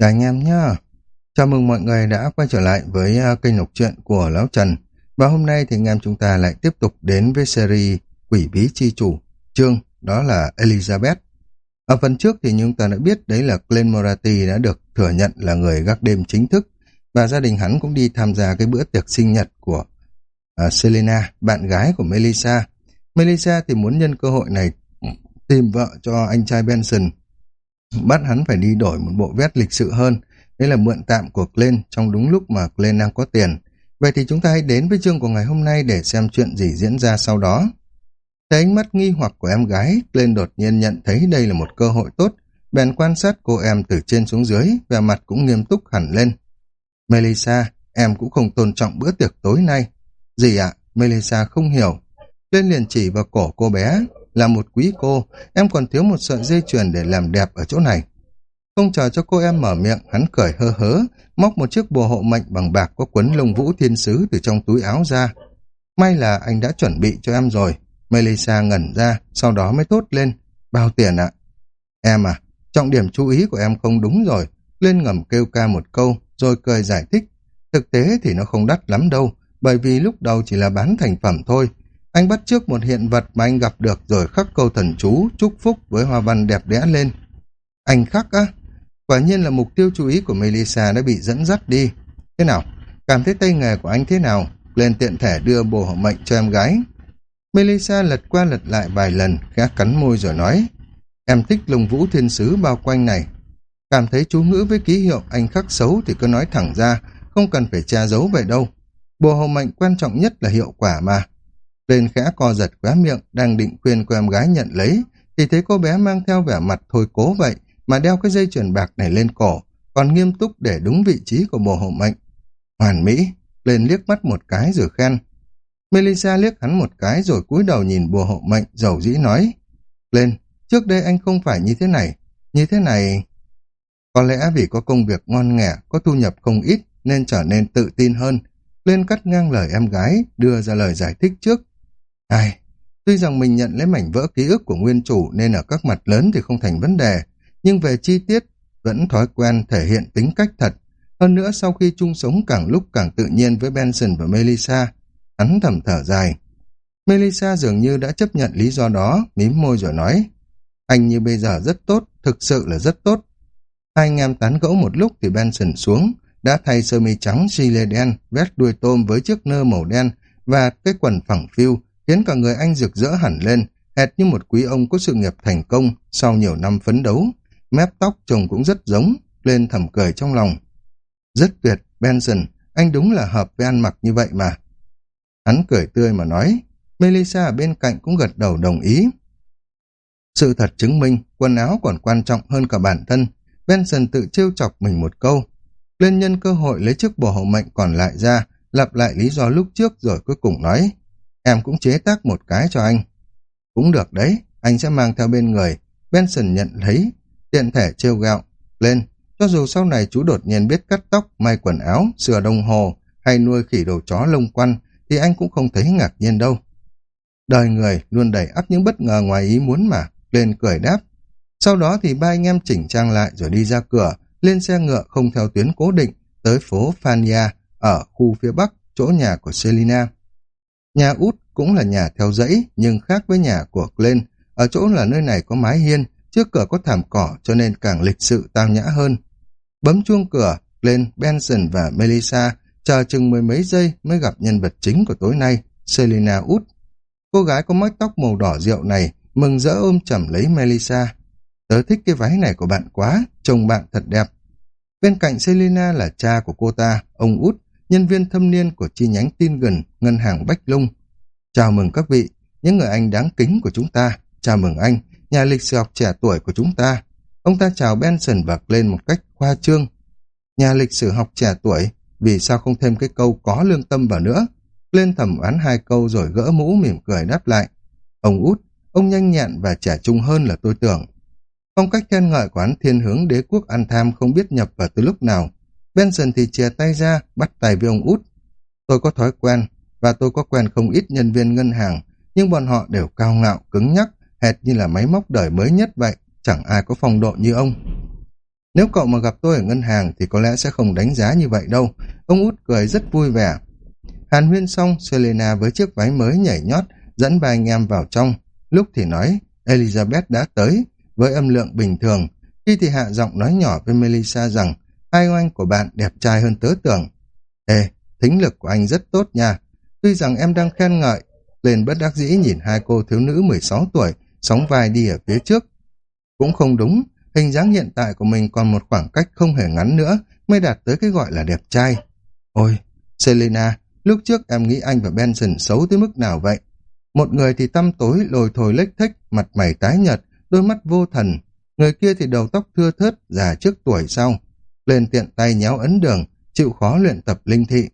Chào anh em nhá. Chào mừng mọi người đã quay trở lại với à, kênh đọc truyện của Lão Trần. Và hôm nay thì anh em chúng ta lại tiếp tục đến với series Quỷ Bí Chi Chủ, chương đó là Elizabeth. Ở phần trước thì chúng ta đã biết đấy là Glenn Morati đã được thừa nhận là người gác đêm chính thức và gia đình hắn cũng đi tham gia cái bữa tiệc sinh nhật của uh, Selena, bạn gái của Melissa. Melissa thì muốn nhân cơ hội này tìm vợ cho anh trai Benson bắt hắn phải đi đổi một bộ vest lịch sự hơn. Đây là mượn tạm của Glenn trong đúng lúc mà Glenn đang có tiền. Vậy thì chúng ta hãy đến với chương của ngày hôm nay để xem chuyện gì diễn ra sau đó. Thấy ánh mắt nghi hoặc của em gái, Glenn đột nhiên nhận thấy đây là một cơ hội tốt. Bèn quan sát cô em từ trên xuống dưới, và mặt cũng nghiêm túc hẳn lên. Melissa, em cũng không tôn trọng bữa tiệc tối nay. Gì ạ? Melissa không hiểu. Glenn liền chỉ vào cổ cô bé, là một quý cô, em còn thiếu một sợi dây chuyền để làm đẹp ở chỗ này. Không chờ cho cô em mở miệng, hắn cười hơ hớ, móc một chiếc bùa hộ mệnh bằng bạc có quấn lông vũ thiên sứ từ trong túi áo ra. May là anh đã chuẩn bị cho em rồi. Melissa ngẩn ra, sau đó mới tốt lên. Bao tiền ạ? Em à, trọng điểm chú ý của em không đúng rồi. Lên ngầm kêu ca một câu, rồi cười giải thích. Thực tế thì nó không đắt lắm đâu, bởi vì lúc đầu chỉ là bán thành phẩm thôi, anh bắt trước một hiện vật mà anh gặp được rồi khắc câu thần chú, chúc phúc với hoa văn đẹp đẽ lên. Anh khắc á? Quả nhiên là mục tiêu chú ý của Melissa đã bị dẫn dắt đi. Thế nào? Cảm thấy tay nghề của anh thế nào? Lên tiện thể đưa bồ hộ mệnh cho em gái. Melissa lật qua lật lại vài lần, khẽ cắn môi rồi nói. Em thích lồng vũ thiên sứ bao quanh này. Cảm thấy chú ngữ với ký hiệu anh khắc xấu thì cứ nói thẳng ra, không cần phải tra giấu vậy đâu. Bồ hộ mệnh quan trọng nhất là hiệu quả mà. Lên khẽ co giật khóe miệng, đang định khuyên cô em gái nhận lấy, thì thấy cô bé mang theo vẻ mặt thôi cố vậy, mà đeo cái dây chuyền bạc này lên cổ, còn nghiêm túc để đúng vị trí của bồ hộ mệnh. Hoàn mỹ, lên liếc mắt một cái rồi khen. Melissa liếc hắn một cái rồi cúi đầu nhìn bùa hộ mệnh, dầu dĩ nói. Lên, trước đây anh không phải như thế này, như thế này... Có lẽ vì có công việc ngon nghẻ, có thu nhập không ít, nên trở nên tự tin hơn. Lên cắt ngang lời em gái, đưa ra lời giải thích trước, Ai, tuy rằng mình nhận lấy mảnh vỡ ký ức của nguyên chủ nên ở các mặt lớn thì không thành vấn đề, nhưng về chi tiết vẫn thói quen thể hiện tính cách thật. Hơn nữa sau khi chung sống càng lúc càng tự nhiên với Benson và Melissa, hắn thầm thở dài. Melissa dường như đã chấp nhận lý do đó, mím môi rồi nói, anh như bây giờ rất tốt, thực sự là rất tốt. Hai anh em tán gẫu một lúc thì Benson xuống, đã thay sơ mi trắng xi lê đen, vét đuôi tôm với chiếc nơ màu đen và cái quần phẳng phiu, khiến cả người anh rực rỡ hẳn lên, hệt như một quý ông có sự nghiệp thành công sau nhiều năm phấn đấu. Mép tóc trông cũng rất giống, lên thầm cười trong lòng. Rất tuyệt, Benson, anh đúng là hợp với ăn mặc như vậy mà. Hắn cười tươi mà nói, Melissa ở bên cạnh cũng gật đầu đồng ý. Sự thật chứng minh, quần áo còn quan trọng hơn cả bản thân. Benson tự trêu chọc mình một câu. Lên nhân cơ hội lấy chiếc bộ hộ mệnh còn lại ra, lặp lại lý do lúc trước rồi cuối cùng nói, Em cũng chế tác một cái cho anh. Cũng được đấy, anh sẽ mang theo bên người. Benson nhận thấy, tiện thể trêu gạo. Lên, cho dù sau này chú đột nhiên biết cắt tóc, may quần áo, sửa đồng hồ hay nuôi khỉ đầu chó lông quăn, thì anh cũng không thấy ngạc nhiên đâu. Đời người luôn đầy ắp những bất ngờ ngoài ý muốn mà, lên cười đáp. Sau đó thì ba anh em chỉnh trang lại rồi đi ra cửa, lên xe ngựa không theo tuyến cố định, tới phố Fania ở khu phía bắc, chỗ nhà của Selina. Nhà út cũng là nhà theo dãy, nhưng khác với nhà của Glenn. Ở chỗ là nơi này có mái hiên, trước cửa có thảm cỏ cho nên càng lịch sự tao nhã hơn. Bấm chuông cửa, Glenn, Benson và Melissa chờ chừng mười mấy giây mới gặp nhân vật chính của tối nay, Selina út. Cô gái có mái tóc màu đỏ rượu này mừng rỡ ôm chầm lấy Melissa. Tớ thích cái váy này của bạn quá, trông bạn thật đẹp. Bên cạnh Selina là cha của cô ta, ông út, nhân viên thâm niên của chi nhánh tin gần ngân hàng Bách Lung. Chào mừng các vị, những người anh đáng kính của chúng ta. Chào mừng anh, nhà lịch sử học trẻ tuổi của chúng ta. Ông ta chào Benson và lên một cách khoa trương. Nhà lịch sử học trẻ tuổi, vì sao không thêm cái câu có lương tâm vào nữa? Lên thẩm oán hai câu rồi gỡ mũ mỉm cười đáp lại. Ông út, ông nhanh nhẹn và trẻ trung hơn là tôi tưởng. Phong cách khen ngợi của hắn thiên hướng đế quốc ăn tham không biết nhập vào từ lúc nào. Benson thì chia tay ra, bắt tay với ông út. Tôi có thói quen, và tôi có quen không ít nhân viên ngân hàng, nhưng bọn họ đều cao ngạo, cứng nhắc, hệt như là máy móc đời mới nhất vậy, chẳng ai có phong độ như ông. Nếu cậu mà gặp tôi ở ngân hàng thì có lẽ sẽ không đánh giá như vậy đâu. Ông út cười rất vui vẻ. Hàn huyên xong, Selena với chiếc váy mới nhảy nhót, dẫn ba anh em vào trong. Lúc thì nói, Elizabeth đã tới, với âm lượng bình thường. Khi thì hạ giọng nói nhỏ với Melissa rằng, hai anh của bạn đẹp trai hơn tớ tưởng. Ê, thính lực của anh rất tốt nha. Tuy rằng em đang khen ngợi, lên bất đắc dĩ nhìn hai cô thiếu nữ 16 tuổi, sóng vai đi ở phía trước. Cũng không đúng, hình dáng hiện tại của mình còn một khoảng cách không hề ngắn nữa mới đạt tới cái gọi là đẹp trai. Ôi, Selena, lúc trước em nghĩ anh và Benson xấu tới mức nào vậy? Một người thì tăm tối, lồi thồi lếch thích mặt mày tái nhợt, đôi mắt vô thần. Người kia thì đầu tóc thưa thớt, già trước tuổi sau. Lên tiện tay nhéo ấn đường, chịu khó luyện tập linh thị.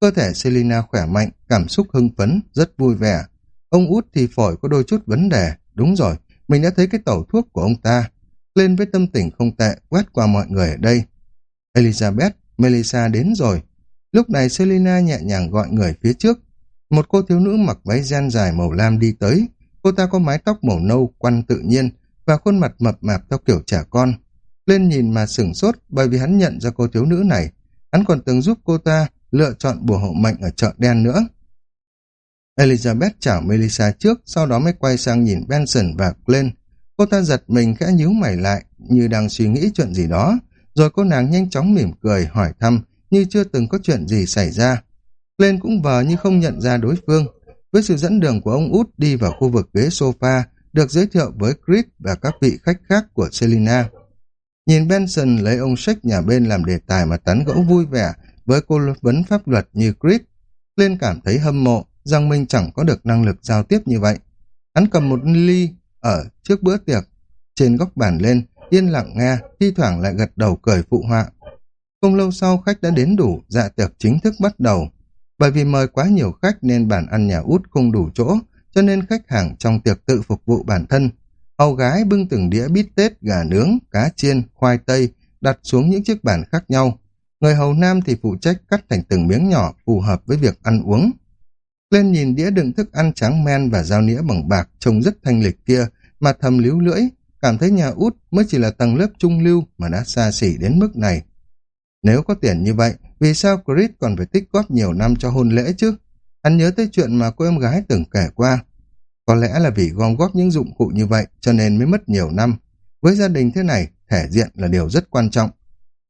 Cơ thể Selina khỏe mạnh, cảm xúc hưng phấn, rất vui vẻ. Ông út thì phổi có đôi chút vấn đề. Đúng rồi, mình đã thấy cái tẩu thuốc của ông ta. Lên với tâm tình không tệ, quét qua mọi người ở đây. Elizabeth, Melissa đến rồi. Lúc này Selina nhẹ nhàng gọi người phía trước. Một cô thiếu nữ mặc váy gen dài màu lam đi tới. Cô ta có mái tóc màu nâu, quăn tự nhiên và khuôn mặt mập mạp theo kiểu trẻ con. Lên nhìn mà sửng sốt bởi vì hắn nhận ra cô thiếu nữ này. Hắn còn từng giúp cô ta lựa chọn bùa hộ mệnh ở chợ đen nữa. Elizabeth chào Melissa trước, sau đó mới quay sang nhìn Benson và Glenn. Cô ta giật mình khẽ nhíu mày lại, như đang suy nghĩ chuyện gì đó. Rồi cô nàng nhanh chóng mỉm cười, hỏi thăm, như chưa từng có chuyện gì xảy ra. Glenn cũng vờ như không nhận ra đối phương. Với sự dẫn đường của ông út đi vào khu vực ghế sofa, được giới thiệu với Chris và các vị khách khác của Selina. Nhìn Benson lấy ông sách nhà bên làm đề tài mà tán gẫu vui vẻ với cô vấn pháp luật như Chris, lên cảm thấy hâm mộ rằng mình chẳng có được năng lực giao tiếp như vậy. Hắn cầm một ly ở trước bữa tiệc, trên góc bàn lên, yên lặng nghe, thi thoảng lại gật đầu cười phụ họa. Không lâu sau khách đã đến đủ, dạ tiệc chính thức bắt đầu. Bởi vì mời quá nhiều khách nên bàn ăn nhà út không đủ chỗ, cho nên khách hàng trong tiệc tự phục vụ bản thân. Hầu gái bưng từng đĩa bít tết, gà nướng, cá chiên, khoai tây, đặt xuống những chiếc bàn khác nhau. Người hầu nam thì phụ trách cắt thành từng miếng nhỏ phù hợp với việc ăn uống. Lên nhìn đĩa đựng thức ăn trắng men và dao nĩa bằng bạc trông rất thanh lịch kia, mà thầm líu lưỡi, cảm thấy nhà út mới chỉ là tầng lớp trung lưu mà đã xa xỉ đến mức này. Nếu có tiền như vậy, vì sao Chris còn phải tích góp nhiều năm cho hôn lễ chứ? Hắn nhớ tới chuyện mà cô em gái từng kể qua. Có lẽ là vì gom góp những dụng cụ như vậy cho nên mới mất nhiều năm. Với gia đình thế này, thể diện là điều rất quan trọng.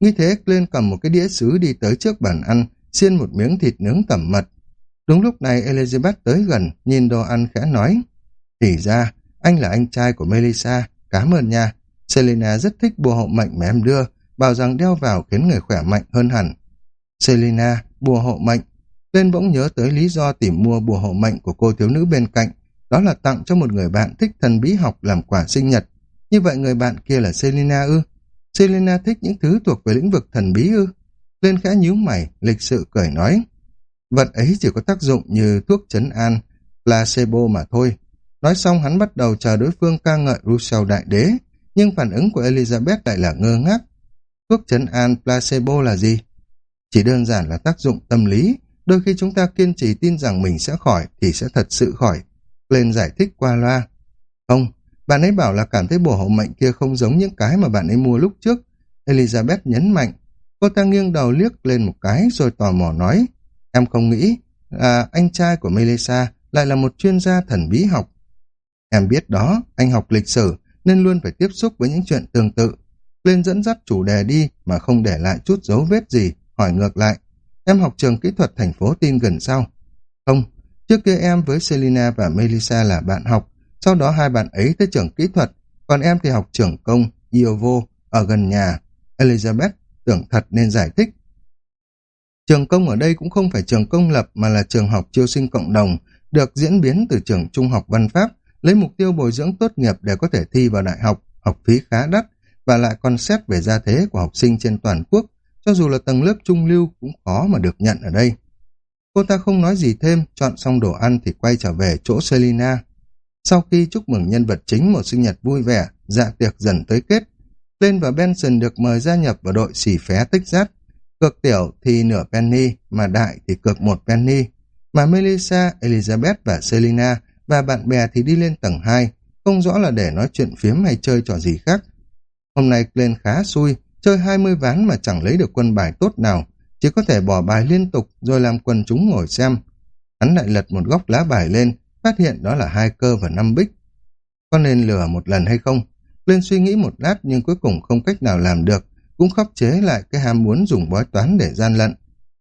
Như thế, lên cầm một cái đĩa sứ đi tới trước bàn ăn, xiên một miếng thịt nướng tẩm mật. Đúng lúc này Elizabeth tới gần, nhìn đồ ăn khẽ nói. Thì ra, anh là anh trai của Melissa, cảm ơn nha. Selena rất thích bùa hộ mệnh mà em đưa, bảo rằng đeo vào khiến người khỏe mạnh hơn hẳn. Selena, bùa hộ mệnh. Lên bỗng nhớ tới lý do tìm mua bùa hộ mệnh của cô thiếu nữ bên cạnh, đó là tặng cho một người bạn thích thần bí học làm quả sinh nhật. Như vậy người bạn kia là Selena ư? Selena thích những thứ thuộc về lĩnh vực thần bí ư? Lên khẽ nhíu mày, lịch sự cười nói. Vật ấy chỉ có tác dụng như thuốc chấn an, placebo mà thôi. Nói xong hắn bắt đầu chờ đối phương ca ngợi Rousseau đại đế, nhưng phản ứng của Elizabeth lại là ngơ ngác. Thuốc chấn an placebo là gì? Chỉ đơn giản là tác dụng tâm lý, đôi khi chúng ta kiên trì tin rằng mình sẽ khỏi thì sẽ thật sự khỏi. Lên giải thích qua loa. Không, bạn ấy bảo là cảm thấy bùa hộ mệnh kia không giống những cái mà bạn ấy mua lúc trước. Elizabeth nhấn mạnh. Cô ta nghiêng đầu liếc lên một cái rồi tò mò nói. Em không nghĩ là anh trai của Melissa lại là một chuyên gia thần bí học. Em biết đó, anh học lịch sử nên luôn phải tiếp xúc với những chuyện tương tự. Lên dẫn dắt chủ đề đi mà không để lại chút dấu vết gì, hỏi ngược lại. Em học trường kỹ thuật thành phố tin gần sau. Không, trước kia em với Selina và Melissa là bạn học, sau đó hai bạn ấy tới trường kỹ thuật, còn em thì học trường công, Iovo, ở gần nhà. Elizabeth tưởng thật nên giải thích. Trường công ở đây cũng không phải trường công lập mà là trường học chiêu sinh cộng đồng, được diễn biến từ trường trung học văn pháp, lấy mục tiêu bồi dưỡng tốt nghiệp để có thể thi vào đại học, học phí khá đắt, và lại còn xét về gia thế của học sinh trên toàn quốc, cho dù là tầng lớp trung lưu cũng khó mà được nhận ở đây. Cô ta không nói gì thêm, chọn xong đồ ăn thì quay trở về chỗ Selina. Sau khi chúc mừng nhân vật chính một sinh nhật vui vẻ, dạ tiệc dần tới kết, Lên và Benson được mời gia nhập vào đội xỉ phé tích giác. Cược tiểu thì nửa penny, mà đại thì cược một penny. Mà Melissa, Elizabeth và Selina và bạn bè thì đi lên tầng 2, không rõ là để nói chuyện phiếm hay chơi trò gì khác. Hôm nay lên khá xui chơi 20 ván mà chẳng lấy được quân bài tốt nào, chỉ có thể bỏ bài liên tục rồi làm quần chúng ngồi xem. Hắn lại lật một góc lá bài lên, phát hiện đó là hai cơ và năm bích. Có nên lừa một lần hay không? Lên suy nghĩ một lát nhưng cuối cùng không cách nào làm được, cũng khóc chế lại cái ham muốn dùng bói toán để gian lận.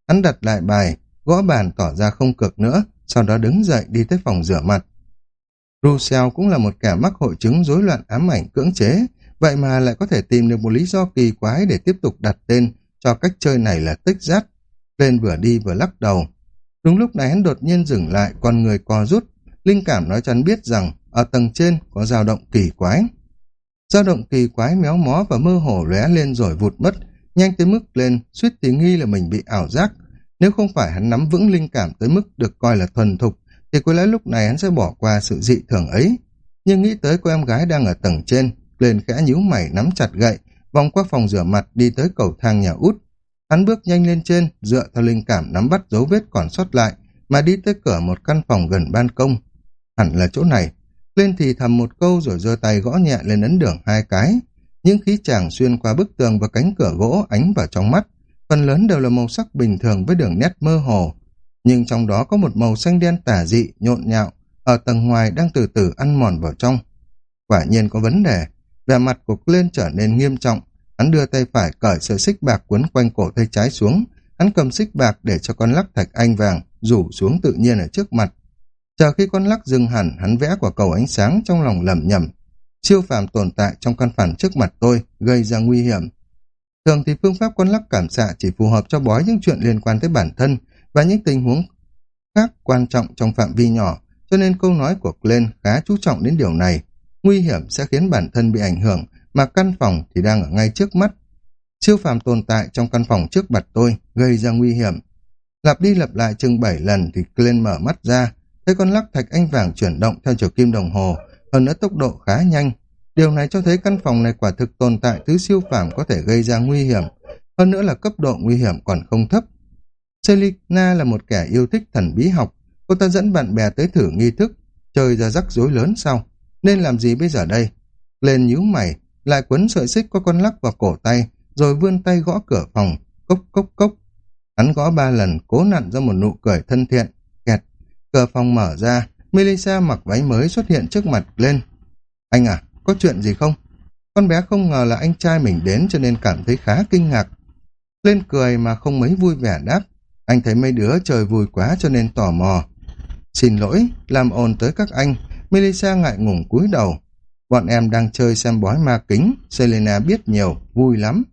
Hắn đặt lại bài, gõ bàn tỏ ra không cực nữa, sau đó đứng dậy đi tới phòng rửa mặt. Rousseau cũng là một kẻ mắc hội chứng rối loạn ám ảnh cưỡng chế, vậy mà lại có thể tìm được một lý do kỳ quái để tiếp tục đặt tên cho cách chơi này là tích rát. Lên vừa đi vừa lắc đầu. Đúng lúc này hắn đột nhiên dừng lại, con người co rút. Linh cảm nói cho hắn biết rằng ở tầng trên có dao động kỳ quái. dao động kỳ quái méo mó và mơ hồ lóe lên rồi vụt mất, nhanh tới mức lên, suýt thì nghi là mình bị ảo giác. Nếu không phải hắn nắm vững linh cảm tới mức được coi là thuần thục, thì có lẽ lúc này hắn sẽ bỏ qua sự dị thường ấy. Nhưng nghĩ tới cô em gái đang ở tầng trên, lên khẽ nhíu mày nắm chặt gậy, vòng qua phòng rửa mặt đi tới cầu thang nhà út. Hắn bước nhanh lên trên, dựa theo linh cảm nắm bắt dấu vết còn sót lại, mà đi tới cửa một căn phòng gần ban công. Hẳn là chỗ này. Lên thì thầm một câu rồi giơ tay gõ nhẹ lên ấn đường hai cái. Những khí chàng xuyên qua bức tường và cánh cửa gỗ ánh vào trong mắt. Phần lớn đều là màu sắc bình thường với đường nét mơ hồ. Nhưng trong đó có một màu xanh đen tả dị, nhộn nhạo, ở tầng ngoài đang từ từ ăn mòn vào trong. Quả nhiên có vấn đề, vẻ mặt của lên trở nên nghiêm trọng, hắn đưa tay phải cởi sợi xích bạc quấn quanh cổ tay trái xuống, hắn cầm xích bạc để cho con lắc thạch anh vàng rủ xuống tự nhiên ở trước mặt. Chờ khi con lắc dừng hẳn, hắn vẽ quả cầu ánh sáng trong lòng lầm nhầm. Siêu phàm tồn tại trong căn phản trước mặt tôi, gây ra nguy hiểm. Thường thì phương pháp con lắc cảm xạ chỉ phù hợp cho bói những chuyện liên quan tới bản thân và những tình huống khác quan trọng trong phạm vi nhỏ, cho nên câu nói của Glenn khá chú trọng đến điều này. Nguy hiểm sẽ khiến bản thân bị ảnh hưởng, mà căn phòng thì đang ở ngay trước mắt. Siêu phàm tồn tại trong căn phòng trước mặt tôi, gây ra nguy hiểm. Lặp đi lặp lại chừng 7 lần thì Glenn mở mắt ra, thấy con lắc thạch anh vàng chuyển động theo chiều kim đồng hồ, hơn nữa tốc độ khá nhanh. Điều này cho thấy căn phòng này quả thực tồn tại thứ siêu phàm có thể gây ra nguy hiểm, hơn nữa là cấp độ nguy hiểm còn không thấp. Selina là một kẻ yêu thích thần bí học, cô ta dẫn bạn bè tới thử nghi thức, chơi ra rắc rối lớn sau. Nên làm gì bây giờ đây? Lên nhíu mày, lại quấn sợi xích có con lắc vào cổ tay, rồi vươn tay gõ cửa phòng, cốc cốc cốc. Hắn gõ ba lần, cố nặn ra một nụ cười thân thiện. Cửa phòng mở ra, Melissa mặc váy mới xuất hiện trước mặt lên. Anh à, có chuyện gì không? Con bé không ngờ là anh trai mình đến cho nên cảm thấy khá kinh ngạc. Lên cười mà không mấy vui vẻ đáp. Anh thấy mấy đứa chơi vui quá cho nên tò mò. Xin lỗi, làm ồn tới các anh. Melissa ngại ngùng cúi đầu. Bọn em đang chơi xem bói ma kính. Selena biết nhiều, vui lắm.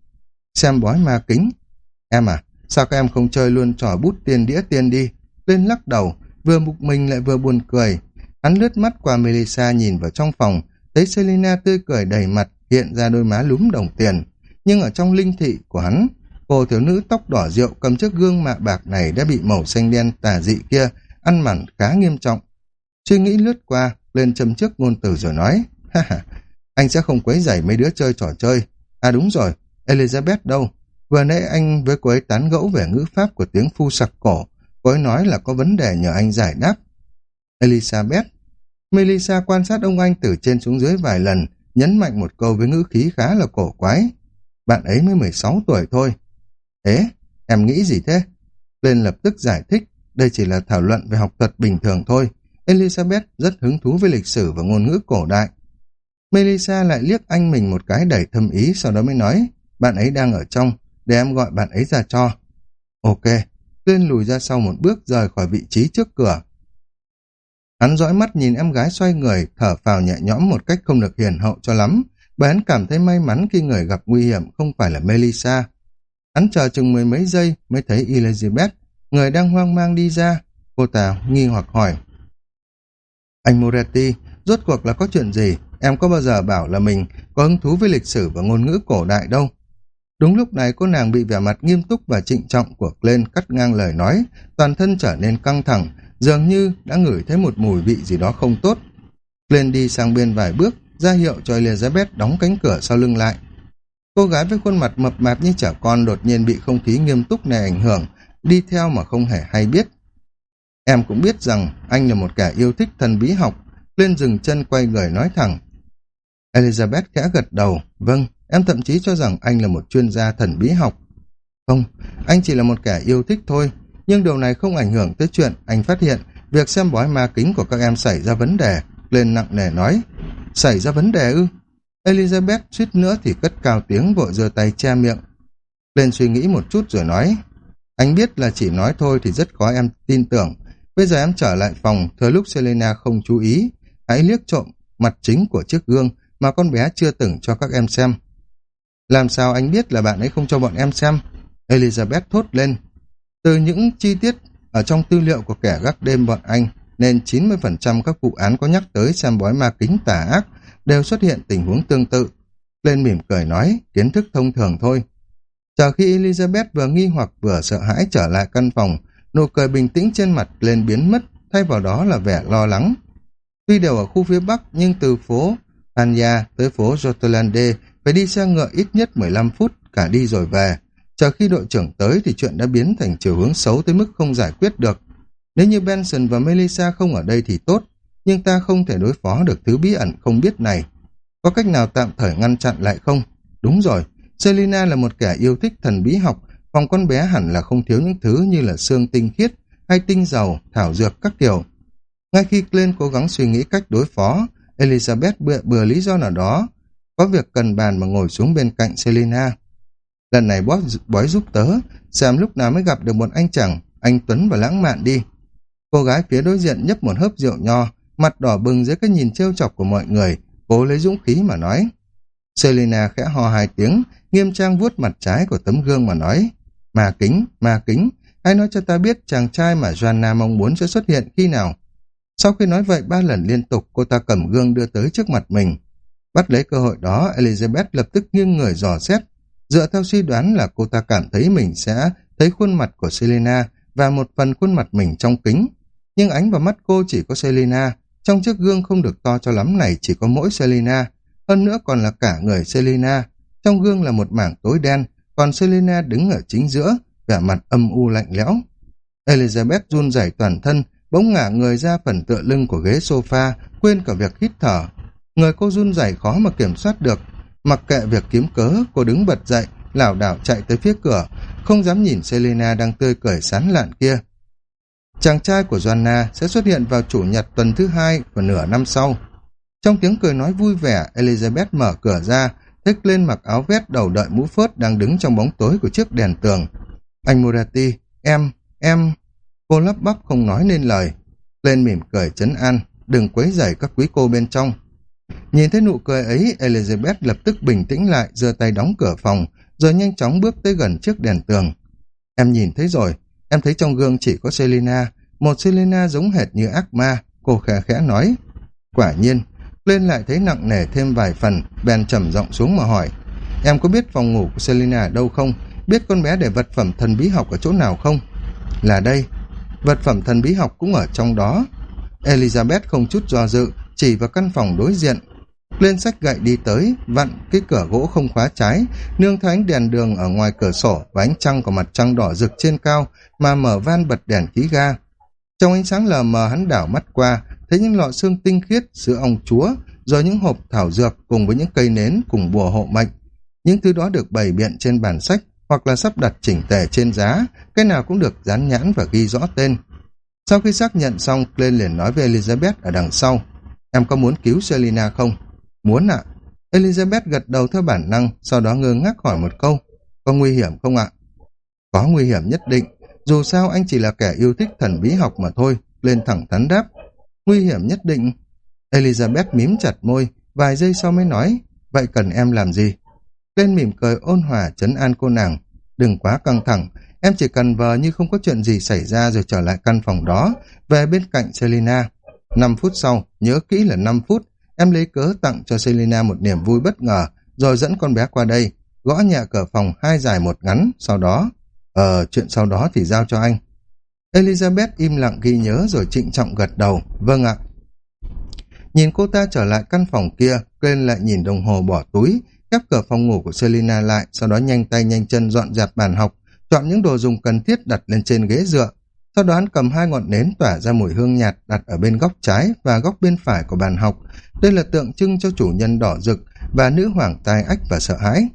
Xem bói ma kính. Em à, sao các em không chơi luôn trò bút tiền đĩa tiền đi? Lên lắc đầu, vừa bục mình lại vừa buồn cười. Hắn lướt mắt qua Melissa nhìn vào trong phòng, thấy Selena tươi cười đầy mặt, hiện ra đôi má lúm đồng tiền. Nhưng ở trong linh thị của hắn, cô thiếu nữ tóc đỏ rượu cầm chiếc gương mạ bạc này đã bị màu xanh đen tà dị kia ăn mặn khá nghiêm trọng. Suy nghĩ lướt qua, lên châm trước ngôn từ rồi nói, ha ha, anh sẽ không quấy rầy mấy đứa chơi trò chơi. À đúng rồi, Elizabeth đâu? Vừa nãy anh với cô ấy tán gẫu về ngữ pháp của tiếng phu sặc cổ, cô ấy nói là có vấn đề nhờ anh giải đáp. Elizabeth Melissa quan sát ông anh từ trên xuống dưới vài lần, nhấn mạnh một câu với ngữ khí khá là cổ quái. Bạn ấy mới 16 tuổi thôi. Thế, em nghĩ gì thế? Lên lập tức giải thích, đây chỉ là thảo luận về học thuật bình thường thôi. Elizabeth rất hứng thú với lịch sử và ngôn ngữ cổ đại. Melissa lại liếc anh mình một cái đầy thâm ý, sau đó mới nói, bạn ấy đang ở trong, để em gọi bạn ấy ra cho. Ok, lên lùi ra sau một bước rời khỏi vị trí trước cửa. Hắn dõi mắt nhìn em gái xoay người, thở phào nhẹ nhõm một cách không được hiền hậu cho lắm, bởi hắn cảm thấy may mắn khi người gặp nguy hiểm không phải là Melissa. Hắn chờ chừng mười mấy giây mới thấy Elizabeth, người đang hoang mang đi ra. Cô ta nghi hoặc hỏi. Anh Moretti, rốt cuộc là có chuyện gì? Em có bao giờ bảo là mình có hứng thú với lịch sử và ngôn ngữ cổ đại đâu? Đúng lúc này cô nàng bị vẻ mặt nghiêm túc và trịnh trọng của lên cắt ngang lời nói, toàn thân trở nên căng thẳng, dường như đã ngửi thấy một mùi vị gì đó không tốt. lên đi sang bên vài bước, ra hiệu cho Elizabeth đóng cánh cửa sau lưng lại. Cô gái với khuôn mặt mập mạp như trẻ con đột nhiên bị không khí nghiêm túc này ảnh hưởng, đi theo mà không hề hay biết. Em cũng biết rằng anh là một kẻ yêu thích thần bí học, lên dừng chân quay người nói thẳng. Elizabeth khẽ gật đầu, vâng, em thậm chí cho rằng anh là một chuyên gia thần bí học. Không, anh chỉ là một kẻ yêu thích thôi, nhưng điều này không ảnh hưởng tới chuyện anh phát hiện việc xem bói ma kính của các em xảy ra vấn đề, lên nặng nề nói. Xảy ra vấn đề ư? Elizabeth suýt nữa thì cất cao tiếng vội giơ tay che miệng. Lên suy nghĩ một chút rồi nói, anh biết là chỉ nói thôi thì rất khó em tin tưởng. Bây giờ em trở lại phòng, thừa lúc Selena không chú ý, hãy liếc trộm mặt chính của chiếc gương mà con bé chưa từng cho các em xem. Làm sao anh biết là bạn ấy không cho bọn em xem? Elizabeth thốt lên. Từ những chi tiết ở trong tư liệu của kẻ gác đêm bọn anh, nên 90% các vụ án có nhắc tới xem bói ma kính tà ác đều xuất hiện tình huống tương tự. Lên mỉm cười nói, kiến thức thông thường thôi. Chờ khi Elizabeth vừa nghi hoặc vừa sợ hãi trở lại căn phòng, nụ cười bình tĩnh trên mặt lên biến mất, thay vào đó là vẻ lo lắng. Tuy đều ở khu phía Bắc, nhưng từ phố Anya tới phố Jotlande phải đi xe ngựa ít nhất 15 phút, cả đi rồi về. Chờ khi đội trưởng tới thì chuyện đã biến thành chiều hướng xấu tới mức không giải quyết được. Nếu như Benson và Melissa không ở đây thì tốt, nhưng ta không thể đối phó được thứ bí ẩn không biết này. Có cách nào tạm thời ngăn chặn lại không? Đúng rồi, Selina là một kẻ yêu thích thần bí học, phòng con bé hẳn là không thiếu những thứ như là xương tinh khiết hay tinh dầu, thảo dược các kiểu. Ngay khi Glenn cố gắng suy nghĩ cách đối phó, Elizabeth bựa bừa lý do nào đó, có việc cần bàn mà ngồi xuống bên cạnh Selina. Lần này bói, bói giúp tớ, xem lúc nào mới gặp được một anh chàng, anh Tuấn và lãng mạn đi. Cô gái phía đối diện nhấp một hớp rượu nho, mặt đỏ bừng dưới cái nhìn trêu chọc của mọi người, cố lấy dũng khí mà nói. Selina khẽ hò hai tiếng, nghiêm trang vuốt mặt trái của tấm gương mà nói. Mà kính, mà kính, hãy nói cho ta biết chàng trai mà Joanna mong muốn sẽ xuất hiện khi nào. Sau khi nói vậy ba lần liên tục, cô ta cầm gương đưa tới trước mặt mình. Bắt lấy cơ hội đó, Elizabeth lập tức nghiêng người dò xét. Dựa theo suy đoán là cô ta cảm thấy mình sẽ thấy khuôn mặt của Selena và một phần khuôn mặt mình trong kính. Nhưng ánh vào mắt cô chỉ có Selena, trong chiếc gương không được to cho lắm này chỉ có mỗi Selena, hơn nữa còn là cả người Selena. Trong gương là một mảng tối đen, còn Selena đứng ở chính giữa, vẻ mặt âm u lạnh lẽo. Elizabeth run rẩy toàn thân, bỗng ngả người ra phần tựa lưng của ghế sofa, quên cả việc hít thở. Người cô run rẩy khó mà kiểm soát được. Mặc kệ việc kiếm cớ, cô đứng bật dậy, lảo đảo chạy tới phía cửa, không dám nhìn Selena đang tươi cười sán lạn kia. Chàng trai của Joanna sẽ xuất hiện vào chủ nhật tuần thứ hai và nửa năm sau. Trong tiếng cười nói vui vẻ, Elizabeth mở cửa ra, thích lên mặc áo vest đầu đợi mũ phớt đang đứng trong bóng tối của chiếc đèn tường. Anh Murati, em, em... Cô lắp bắp không nói nên lời. Lên mỉm cười chấn an, đừng quấy rầy các quý cô bên trong. Nhìn thấy nụ cười ấy, Elizabeth lập tức bình tĩnh lại, giơ tay đóng cửa phòng, rồi nhanh chóng bước tới gần chiếc đèn tường. Em nhìn thấy rồi, em thấy trong gương chỉ có Selena, một Selena giống hệt như ác ma, cô khẽ khẽ nói. Quả nhiên, lên lại thấy nặng nề thêm vài phần, bèn trầm giọng xuống mà hỏi. Em có biết phòng ngủ của Selena ở đâu không? Biết con bé để vật phẩm thần bí học ở chỗ nào không? Là đây. Vật phẩm thần bí học cũng ở trong đó. Elizabeth không chút do dự, chỉ vào căn phòng đối diện. Lên sách gậy đi tới, vặn cái cửa gỗ không khóa trái, nương thánh ánh đèn đường ở ngoài cửa sổ và ánh trăng của mặt trăng đỏ rực trên cao mà mở van bật đèn khí ga. Trong ánh sáng lờ mờ hắn đảo mắt qua, thấy những lọ xương tinh khiết, sữa ong chúa, rồi những hộp thảo dược cùng với những cây nến cùng bùa hộ mệnh. Những thứ đó được bày biện trên bản sách hoặc là sắp đặt chỉnh tề trên giá, cái nào cũng được dán nhãn và ghi rõ tên. Sau khi xác nhận xong, Glenn liền nói với Elizabeth ở đằng sau. Em có muốn cứu Selina không? Muốn ạ. Elizabeth gật đầu theo bản năng, sau đó ngơ ngác hỏi một câu. Có nguy hiểm không ạ? Có nguy hiểm nhất định. Dù sao anh chỉ là kẻ yêu thích thần bí học mà thôi. Lên thẳng thắn đáp. Nguy hiểm nhất định. Elizabeth mím chặt môi, vài giây sau mới nói. Vậy cần em làm gì? Lên mỉm cười ôn hòa chấn an cô nàng. Đừng quá căng thẳng, em chỉ cần vờ như không có chuyện gì xảy ra rồi trở lại căn phòng đó, về bên cạnh Selina. 5 phút sau, nhớ kỹ là 5 phút, em lấy cớ tặng cho Selina một niềm vui bất ngờ, rồi dẫn con bé qua đây, gõ nhẹ cửa phòng hai dài một ngắn, sau đó, ờ, chuyện sau đó thì giao cho anh. Elizabeth im lặng ghi nhớ rồi trịnh trọng gật đầu, vâng ạ. Nhìn cô ta trở lại căn phòng kia, Glenn lại nhìn đồng hồ bỏ túi, khép cửa phòng ngủ của Selina lại, sau đó nhanh tay nhanh chân dọn dẹp bàn học, chọn những đồ dùng cần thiết đặt lên trên ghế dựa. Sau đó hắn cầm hai ngọn nến tỏa ra mùi hương nhạt đặt ở bên góc trái và góc bên phải của bàn học. Đây là tượng trưng cho chủ nhân đỏ rực và nữ hoàng tai ách và sợ hãi.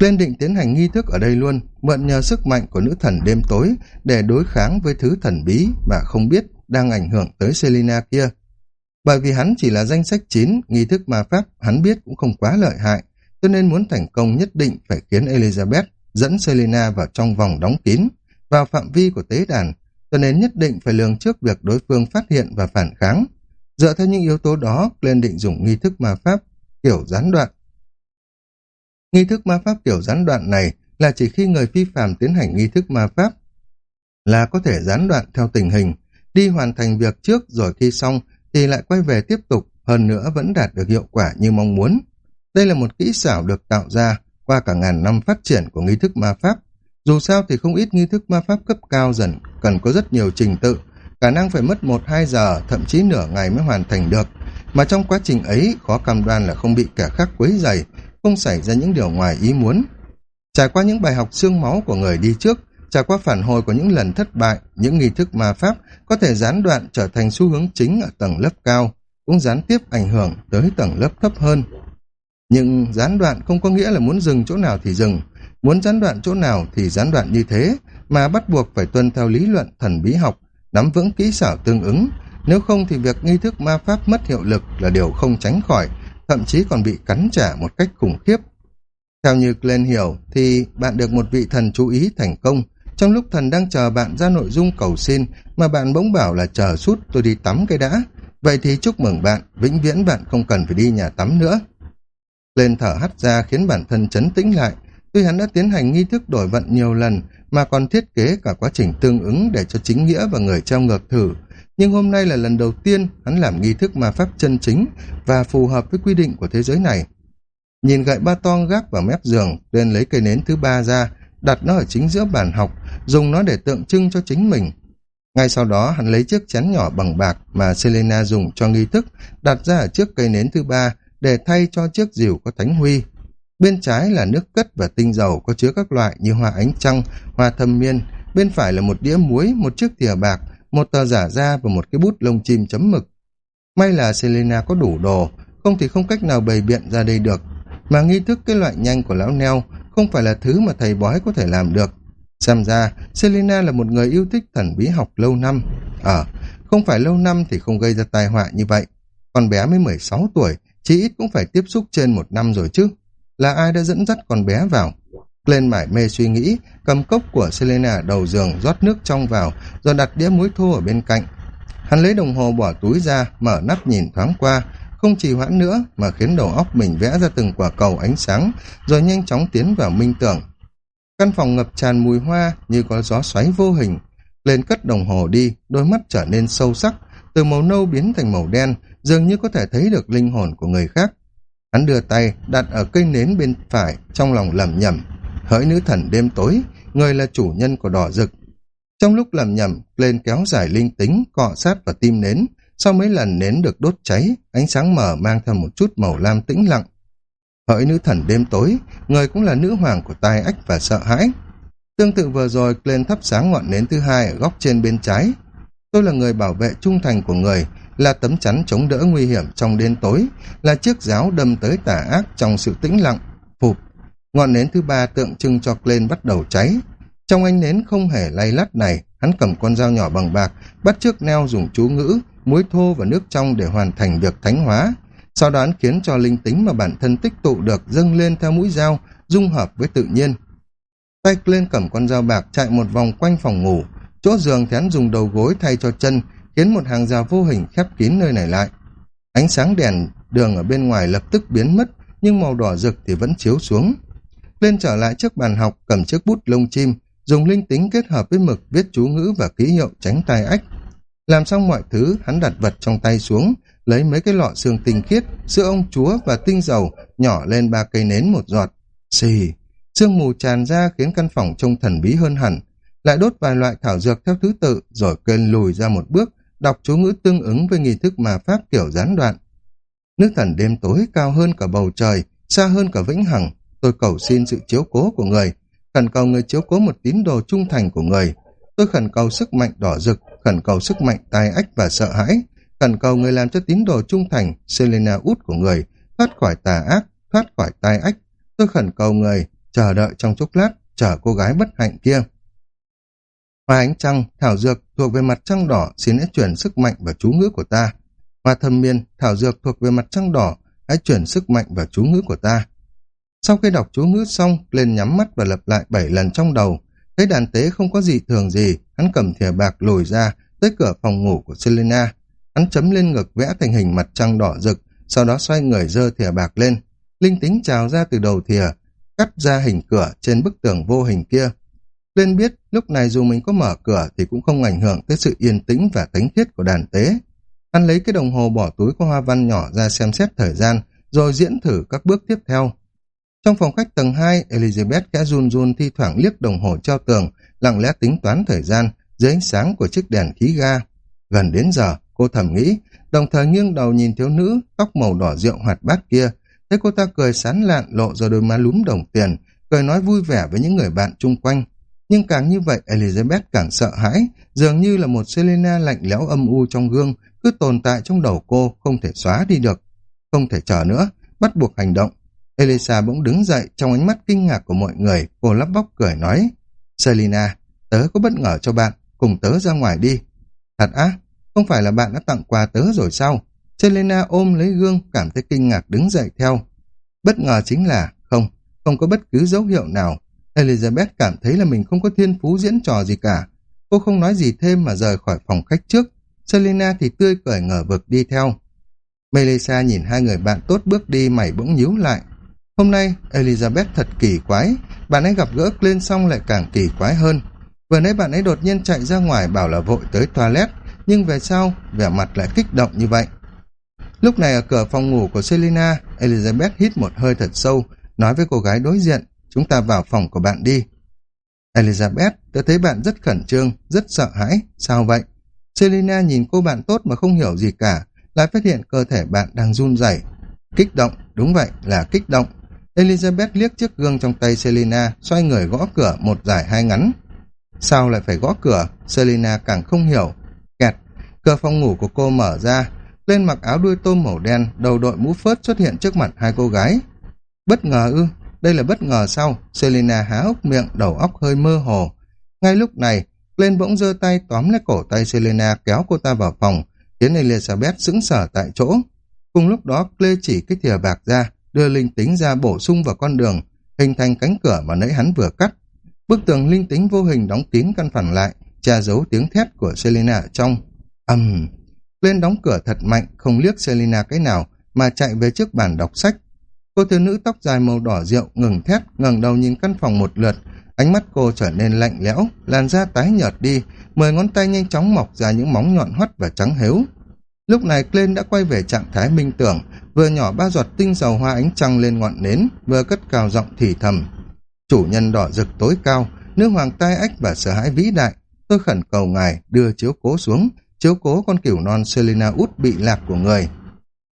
Lên định tiến hành nghi thức ở đây luôn, mượn nhờ sức mạnh của nữ thần đêm tối để đối kháng với thứ thần bí mà không biết đang ảnh hưởng tới Selina kia. Bởi vì hắn chỉ là danh sách chín nghi thức ma pháp hắn biết cũng không quá lợi hại, cho nên muốn thành công nhất định phải khiến Elizabeth dẫn Selina vào trong vòng đóng kín, vào phạm vi của tế đàn, cho nên nhất định phải lường trước việc đối phương phát hiện và phản kháng. Dựa theo những yếu tố đó, lên định dùng nghi thức ma pháp kiểu gián đoạn. Nghi thức ma pháp kiểu gián đoạn này là chỉ khi người phi phạm tiến hành nghi thức ma pháp là có thể gián đoạn theo tình hình, đi hoàn thành việc trước rồi khi xong thì lại quay về tiếp tục, hơn nữa vẫn đạt được hiệu quả như mong muốn. Đây là một kỹ xảo được tạo ra qua cả ngàn năm phát triển của nghi thức ma pháp. Dù sao thì không ít nghi thức ma pháp cấp cao dần cần có rất nhiều trình tự, khả năng phải mất một hai giờ, thậm chí nửa ngày mới hoàn thành được. Mà trong quá trình ấy, khó cam đoan là không bị kẻ khác quấy dày, không xảy ra những điều ngoài ý muốn. Trải qua những bài học xương máu của người đi trước, trải qua phản hồi của những lần thất bại, những nghi thức ma pháp có thể gián đoạn trở thành xu hướng chính ở tầng lớp cao, cũng gián tiếp ảnh hưởng tới tầng lớp thấp hơn. Nhưng gián đoạn không có nghĩa là muốn dừng chỗ nào thì dừng, muốn gián đoạn chỗ nào thì gián đoạn như thế, mà bắt buộc phải tuân theo lý luận thần bí học, nắm vững kỹ xảo tương ứng, nếu không thì việc nghi thức ma pháp mất hiệu lực là điều không tránh khỏi, thậm chí còn bị cắn trả một cách khủng khiếp. Theo như Glenn hiểu thì bạn được một vị thần chú ý thành công, trong lúc thần đang chờ bạn ra nội dung cầu xin mà bạn bỗng bảo là chờ suốt tôi đi tắm cái đã. Vậy thì chúc mừng bạn, vĩnh viễn bạn không cần phải đi nhà tắm nữa. Glenn thở hắt ra khiến bản thân chấn tĩnh lại. Tuy hắn đã tiến hành nghi thức đổi vận nhiều lần mà còn thiết kế cả quá trình tương ứng để cho chính nghĩa và người treo ngược thử. Nhưng hôm nay là lần đầu tiên hắn làm nghi thức ma pháp chân chính và phù hợp với quy định của thế giới này. Nhìn gậy ba toang gác vào mép giường, lên lấy cây nến thứ ba ra, đặt nó ở chính giữa bàn học, dùng nó để tượng trưng cho chính mình. Ngay sau đó hắn lấy chiếc chén nhỏ bằng bạc mà Selena dùng cho nghi thức, đặt ra ở trước cây nến thứ ba để thay cho chiếc dìu có thánh huy. Bên trái là nước cất và tinh dầu có chứa các loại như hoa ánh trăng, hoa thâm miên. Bên phải là một đĩa muối, một chiếc thìa bạc, một tờ giả da và một cái bút lông chim chấm mực. May là Selena có đủ đồ, không thì không cách nào bày biện ra đây được. Mà nghi thức cái loại nhanh của lão neo không phải là thứ mà thầy bói có thể làm được. Xem ra, Selena là một người yêu thích thần bí học lâu năm. Ờ, không phải lâu năm thì không gây ra tai họa như vậy. Con bé mới 16 tuổi, chỉ ít cũng phải tiếp xúc trên một năm rồi chứ. Là ai đã dẫn dắt con bé vào? Lên mải mê suy nghĩ, cầm cốc của Selena đầu giường rót nước trong vào, rồi đặt đĩa muối thô ở bên cạnh. Hắn lấy đồng hồ bỏ túi ra, mở nắp nhìn thoáng qua, không trì hoãn nữa mà khiến đầu óc mình vẽ ra từng quả cầu ánh sáng, rồi nhanh chóng tiến vào minh tưởng. Căn phòng ngập tràn mùi hoa như có gió xoáy vô hình. Lên cất đồng hồ đi, đôi mắt trở nên sâu sắc, từ màu nâu biến thành màu đen, dường như có thể thấy được linh hồn của người khác. Hắn đưa tay đặt ở cây nến bên phải, trong lòng lẩm nhẩm, hỡi nữ thần đêm tối, người là chủ nhân của đỏ rực. Trong lúc lẩm nhẩm, lên kéo dài linh tính, cọ sát vào tim nến, sau mấy lần nến được đốt cháy, ánh sáng mở mang theo một chút màu lam tĩnh lặng. Hỡi nữ thần đêm tối, người cũng là nữ hoàng của tai ách và sợ hãi. Tương tự vừa rồi, lên thắp sáng ngọn nến thứ hai ở góc trên bên trái. Tôi là người bảo vệ trung thành của người, là tấm chắn chống đỡ nguy hiểm trong đêm tối, là chiếc giáo đâm tới tà ác trong sự tĩnh lặng. Phụp, ngọn nến thứ ba tượng trưng cho lên bắt đầu cháy. Trong ánh nến không hề lay lắt này, hắn cầm con dao nhỏ bằng bạc, bắt trước neo dùng chú ngữ, muối thô và nước trong để hoàn thành việc thánh hóa. Sau đó hắn khiến cho linh tính mà bản thân tích tụ được dâng lên theo mũi dao, dung hợp với tự nhiên. Tay lên cầm con dao bạc chạy một vòng quanh phòng ngủ, chỗ giường thì hắn dùng đầu gối thay cho chân, khiến một hàng rào vô hình khép kín nơi này lại. Ánh sáng đèn đường ở bên ngoài lập tức biến mất, nhưng màu đỏ rực thì vẫn chiếu xuống. Lên trở lại trước bàn học, cầm chiếc bút lông chim, dùng linh tính kết hợp với mực viết chú ngữ và ký hiệu tránh tai ách. Làm xong mọi thứ, hắn đặt vật trong tay xuống, lấy mấy cái lọ xương tinh khiết, sữa ông chúa và tinh dầu nhỏ lên ba cây nến một giọt. Xì, sương mù tràn ra khiến căn phòng trông thần bí hơn hẳn. Lại đốt vài loại thảo dược theo thứ tự, rồi kênh lùi ra một bước, đọc chú ngữ tương ứng với nghi thức mà pháp kiểu gián đoạn. Nước thần đêm tối cao hơn cả bầu trời, xa hơn cả vĩnh hằng. Tôi cầu xin sự chiếu cố của người, khẩn cầu người chiếu cố một tín đồ trung thành của người. Tôi khẩn cầu sức mạnh đỏ rực, khẩn cầu sức mạnh tai ách và sợ hãi, khẩn cầu người làm cho tín đồ trung thành, Selena út của người, thoát khỏi tà ác, thoát khỏi tai ách. Tôi khẩn cầu người, chờ đợi trong chốc lát, chờ cô gái bất hạnh kia. Hoa ánh trăng, thảo dược thuộc về mặt trăng đỏ xin hãy chuyển sức mạnh và chú ngữ của ta. Hoa thâm miên, thảo dược thuộc về mặt trăng đỏ, hãy chuyển sức mạnh và chú ngữ của ta. Sau khi đọc chú ngữ xong, lên nhắm mắt và lặp lại bảy lần trong đầu. Thấy đàn tế không có gì thường gì, hắn cầm thìa bạc lùi ra, tới cửa phòng ngủ của Selena. Hắn chấm lên ngực vẽ thành hình mặt trăng đỏ rực, sau đó xoay người dơ thìa bạc lên. Linh tính trào ra từ đầu thìa, cắt ra hình cửa trên bức tường vô hình kia. Lên biết lúc này dù mình có mở cửa thì cũng không ảnh hưởng tới sự yên tĩnh và thánh khiết của đàn tế. Hắn lấy cái đồng hồ bỏ túi có hoa văn nhỏ ra xem xét thời gian, rồi diễn thử các bước tiếp theo. Trong phòng khách tầng 2, Elizabeth khẽ run run thi thoảng liếc đồng hồ treo tường, lặng lẽ tính toán thời gian dưới ánh sáng của chiếc đèn khí ga. Gần đến giờ, cô thầm nghĩ, đồng thời nghiêng đầu nhìn thiếu nữ, tóc màu đỏ rượu hoạt bát kia. Thấy cô ta cười sán lạn lộ ra đôi má lúm đồng tiền, cười nói vui vẻ với những người bạn chung quanh. Nhưng càng như vậy, Elizabeth càng sợ hãi, dường như là một Selena lạnh lẽo âm u trong gương, cứ tồn tại trong đầu cô, không thể xóa đi được. Không thể chờ nữa, bắt buộc hành động. Elisa bỗng đứng dậy trong ánh mắt kinh ngạc của mọi người, cô lắp bóc cười nói, Selena, tớ có bất ngờ cho bạn, cùng tớ ra ngoài đi. Thật á, không phải là bạn đã tặng quà tớ rồi sao? Selena ôm lấy gương, cảm thấy kinh ngạc đứng dậy theo. Bất ngờ chính là, không, không có bất cứ dấu hiệu nào. Elizabeth cảm thấy là mình không có thiên phú diễn trò gì cả. Cô không nói gì thêm mà rời khỏi phòng khách trước. Selena thì tươi cười ngờ vực đi theo. Melissa nhìn hai người bạn tốt bước đi mày bỗng nhíu lại. Hôm nay, Elizabeth thật kỳ quái. Bạn ấy gặp gỡ lên xong lại càng kỳ quái hơn. Vừa nãy bạn ấy đột nhiên chạy ra ngoài bảo là vội tới toilet, nhưng về sau, vẻ mặt lại kích động như vậy. Lúc này ở cửa phòng ngủ của Selina, Elizabeth hít một hơi thật sâu, nói với cô gái đối diện, chúng ta vào phòng của bạn đi. Elizabeth, tôi thấy bạn rất khẩn trương, rất sợ hãi, sao vậy? Selina nhìn cô bạn tốt mà không hiểu gì cả, lại phát hiện cơ thể bạn đang run rẩy. Kích động, đúng vậy, là kích động. Elizabeth liếc chiếc gương trong tay Selina, xoay người gõ cửa một giải hai ngắn. Sao lại phải gõ cửa? Selina càng không hiểu. Kẹt, cửa phòng ngủ của cô mở ra, lên mặc áo đuôi tôm màu đen, đầu đội mũ phớt xuất hiện trước mặt hai cô gái. Bất ngờ ư, đây là bất ngờ sao? Selina há hốc miệng, đầu óc hơi mơ hồ. Ngay lúc này, lên bỗng giơ tay tóm lấy cổ tay Selena kéo cô ta vào phòng, khiến Elizabeth sững sờ tại chỗ. Cùng lúc đó, lê chỉ cái thìa bạc ra, đưa linh tính ra bổ sung vào con đường, hình thành cánh cửa mà nãy hắn vừa cắt. Bức tường linh tính vô hình đóng kín căn phòng lại, che giấu tiếng thét của Selena ở trong. ầm um, lên đóng cửa thật mạnh, không liếc Selena cái nào, mà chạy về trước bàn đọc sách. Cô thiếu nữ tóc dài màu đỏ rượu ngừng thét, ngẩng đầu nhìn căn phòng một lượt, ánh mắt cô trở nên lạnh lẽo, làn da tái nhợt đi, mười ngón tay nhanh chóng mọc ra những móng nhọn hoắt và trắng hếu. Lúc này Glenn đã quay về trạng thái minh tưởng, vừa nhỏ ba giọt tinh dầu hoa ánh trăng lên ngọn nến, vừa cất cao giọng thì thầm. Chủ nhân đỏ rực tối cao, nữ hoàng tai ách và sợ hãi vĩ đại, tôi khẩn cầu ngài đưa chiếu cố xuống, chiếu cố con cửu non Selena út bị lạc của người.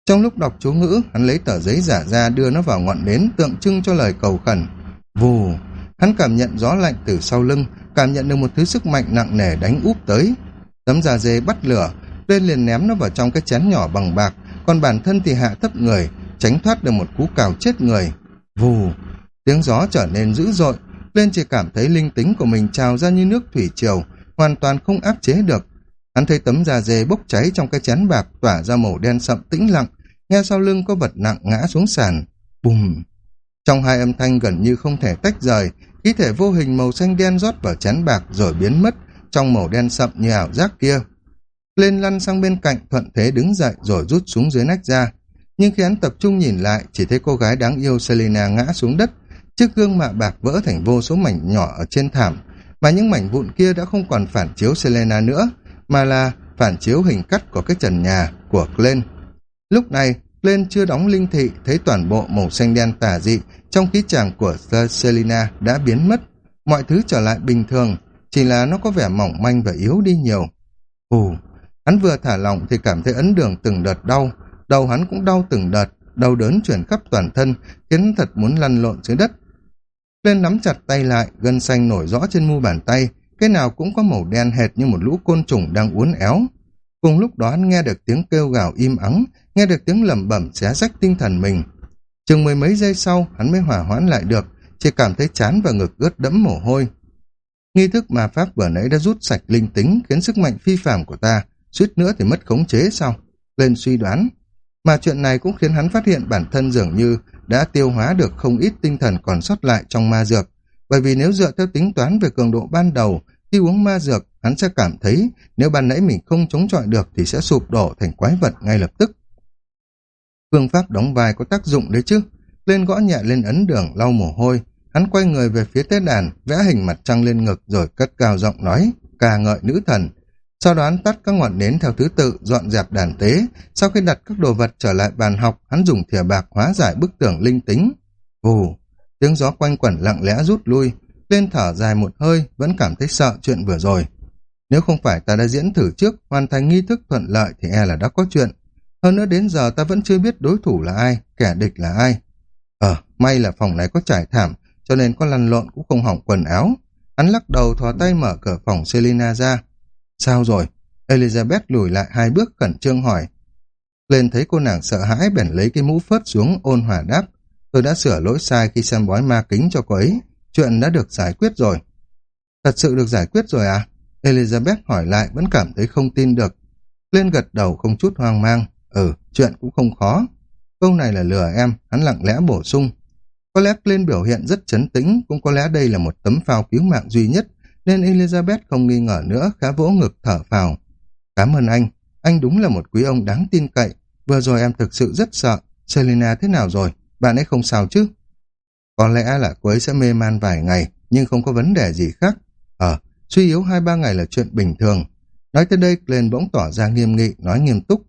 Trong lúc đọc chú ngữ, hắn lấy tờ giấy giả ra đưa nó vào ngọn nến tượng trưng cho lời cầu khẩn. Vù! Hắn cảm nhận gió lạnh từ sau lưng, cảm nhận được một thứ sức mạnh nặng nề đánh úp tới. Tấm da dê bắt lửa, lên liền ném nó vào trong cái chén nhỏ bằng bạc, còn bản thân thì hạ thấp người, tránh thoát được một cú cào chết người. Vù! Tiếng gió trở nên dữ dội, lên chỉ cảm thấy linh tính của mình trào ra như nước thủy triều, hoàn toàn không áp chế được. Hắn thấy tấm da dê bốc cháy trong cái chén bạc tỏa ra màu đen sậm tĩnh lặng, nghe sau lưng có vật nặng ngã xuống sàn. Bùm! Trong hai âm thanh gần như không thể tách rời, khí thể vô hình màu xanh đen rót vào chén bạc rồi biến mất trong màu đen sậm như ảo giác kia. Lên lăn sang bên cạnh thuận thế đứng dậy rồi rút xuống dưới nách ra. Nhưng khi hắn tập trung nhìn lại, chỉ thấy cô gái đáng yêu Selena ngã xuống đất, chiếc gương mạ bạc vỡ thành vô số mảnh nhỏ ở trên thảm, mà những mảnh vụn kia đã không còn phản chiếu Selena nữa, mà là phản chiếu hình cắt của cái trần nhà của Glenn. Lúc này, Glenn chưa đóng linh thị, thấy toàn bộ màu xanh đen tà dị trong khí tràng của Selina đã biến mất. Mọi thứ trở lại bình thường, chỉ là nó có vẻ mỏng manh và yếu đi nhiều. Ồ, hắn vừa thả lỏng thì cảm thấy ấn đường từng đợt đau, đầu hắn cũng đau từng đợt, đau đớn chuyển khắp toàn thân, khiến thật muốn lăn lộn dưới đất. Lên nắm chặt tay lại, gân xanh nổi rõ trên mu bàn tay, cái nào cũng có màu đen hệt như một lũ côn trùng đang uốn éo. Cùng lúc đó hắn nghe được tiếng kêu gào im ắng, nghe được tiếng lẩm bẩm xé rách tinh thần mình. Chừng mười mấy giây sau, hắn mới hỏa hoãn lại được, chỉ cảm thấy chán và ngực ướt đẫm mồ hôi. Nghi thức mà pháp vừa nãy đã rút sạch linh tính khiến sức mạnh phi phàm của ta, suýt nữa thì mất khống chế sao? Lên suy đoán. Mà chuyện này cũng khiến hắn phát hiện bản thân dường như đã tiêu hóa được không ít tinh thần còn sót lại trong ma dược. Bởi vì nếu dựa theo tính toán về cường độ ban đầu, khi uống ma dược, hắn sẽ cảm thấy nếu ban nãy mình không chống chọi được thì sẽ sụp đổ thành quái vật ngay lập tức. Phương pháp đóng vai có tác dụng đấy chứ. Lên gõ nhẹ lên ấn đường lau mồ hôi, hắn quay người về phía tế đàn, vẽ hình mặt trăng lên ngực rồi cất cao giọng nói, ca ngợi nữ thần. Sau đó hắn tắt các ngọn nến theo thứ tự, dọn dẹp đàn tế. Sau khi đặt các đồ vật trở lại bàn học, hắn dùng thìa bạc hóa giải bức tường linh tính. Vù, tiếng gió quanh quẩn lặng lẽ rút lui, lên thở dài một hơi, vẫn cảm thấy sợ chuyện vừa rồi. Nếu không phải ta đã diễn thử trước, hoàn thành nghi thức thuận lợi thì e là đã có chuyện. Hơn nữa đến giờ ta vẫn chưa biết đối thủ là ai, kẻ địch là ai. Ờ, may là phòng này có trải thảm, cho nên có lăn lộn cũng không hỏng quần áo. Hắn lắc đầu thò tay mở cửa phòng Selina ra. Sao rồi? Elizabeth lùi lại hai bước khẩn trương hỏi. Lên thấy cô nàng sợ hãi bèn lấy cái mũ phớt xuống ôn hòa đáp. Tôi đã sửa lỗi sai khi xem bói ma kính cho cô ấy. Chuyện đã được giải quyết rồi. Thật sự được giải quyết rồi à? Elizabeth hỏi lại vẫn cảm thấy không tin được. Lên gật đầu không chút hoang mang. Ừ, chuyện cũng không khó. Câu này là lừa em, hắn lặng lẽ bổ sung. Có lẽ Clint biểu hiện rất chấn tĩnh, cũng có lẽ đây là một tấm phao cứu mạng duy nhất, nên Elizabeth không nghi ngờ nữa, khá vỗ ngực thở phào. Cảm ơn anh, anh đúng là một quý ông đáng tin cậy. Vừa rồi em thực sự rất sợ. Selena thế nào rồi? Bạn ấy không sao chứ? Có lẽ là cô ấy sẽ mê man vài ngày, nhưng không có vấn đề gì khác. Ờ, suy yếu hai ba ngày là chuyện bình thường. Nói tới đây, Glenn bỗng tỏ ra nghiêm nghị, nói nghiêm túc.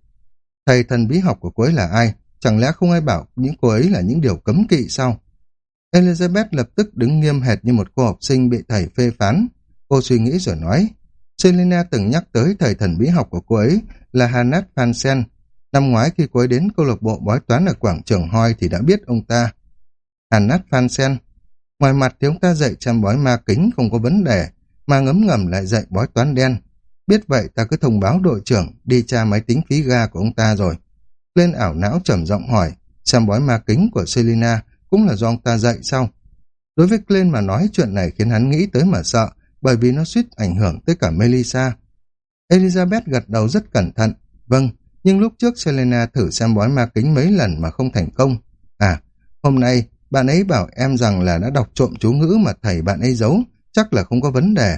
Thầy thần bí học của cô ấy là ai? Chẳng lẽ không ai bảo những cô ấy là những điều cấm kỵ sao? Elizabeth lập tức đứng nghiêm hệt như một cô học sinh bị thầy phê phán. Cô suy nghĩ rồi nói, Selena từng nhắc tới thầy thần bí học của cô ấy là Hannah Fansen. Năm ngoái khi cô ấy đến câu lạc bộ bói toán ở quảng trường Hoi thì đã biết ông ta. Hanat Fansen. Ngoài mặt thì ông ta dạy chăm bói ma kính không có vấn đề, mà ngấm ngầm lại dạy bói toán đen. Biết vậy ta cứ thông báo đội trưởng đi tra máy tính phí ga của ông ta rồi. Lên ảo não trầm giọng hỏi, xem bói ma kính của Selina cũng là do ông ta dạy sao? Đối với Glenn mà nói chuyện này khiến hắn nghĩ tới mà sợ, bởi vì nó suýt ảnh hưởng tới cả Melissa. Elizabeth gật đầu rất cẩn thận. Vâng, nhưng lúc trước Selena thử xem bói ma kính mấy lần mà không thành công. À, hôm nay bạn ấy bảo em rằng là đã đọc trộm chú ngữ mà thầy bạn ấy giấu, chắc là không có vấn đề.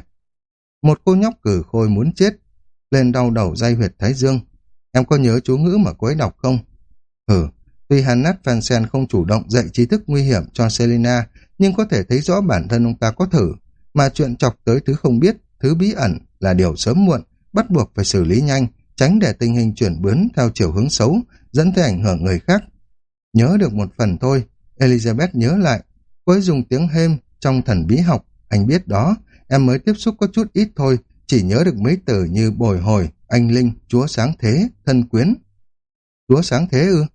Một cô nhóc cử khôi muốn chết, lên đau đầu dây huyệt thái dương. Em có nhớ chú ngữ mà cô ấy đọc không? Ừ, tuy Hannat Fansen không chủ động dạy trí thức nguy hiểm cho Selena, nhưng có thể thấy rõ bản thân ông ta có thử, mà chuyện chọc tới thứ không biết, thứ bí ẩn là điều sớm muộn, bắt buộc phải xử lý nhanh, tránh để tình hình chuyển bướn theo chiều hướng xấu, dẫn tới ảnh hưởng người khác. Nhớ được một phần thôi, Elizabeth nhớ lại, cô ấy dùng tiếng hêm trong thần bí học, anh biết đó, em mới tiếp xúc có chút ít thôi, chỉ nhớ được mấy từ như bồi hồi, anh linh, chúa sáng thế, thân quyến. Chúa sáng thế ư?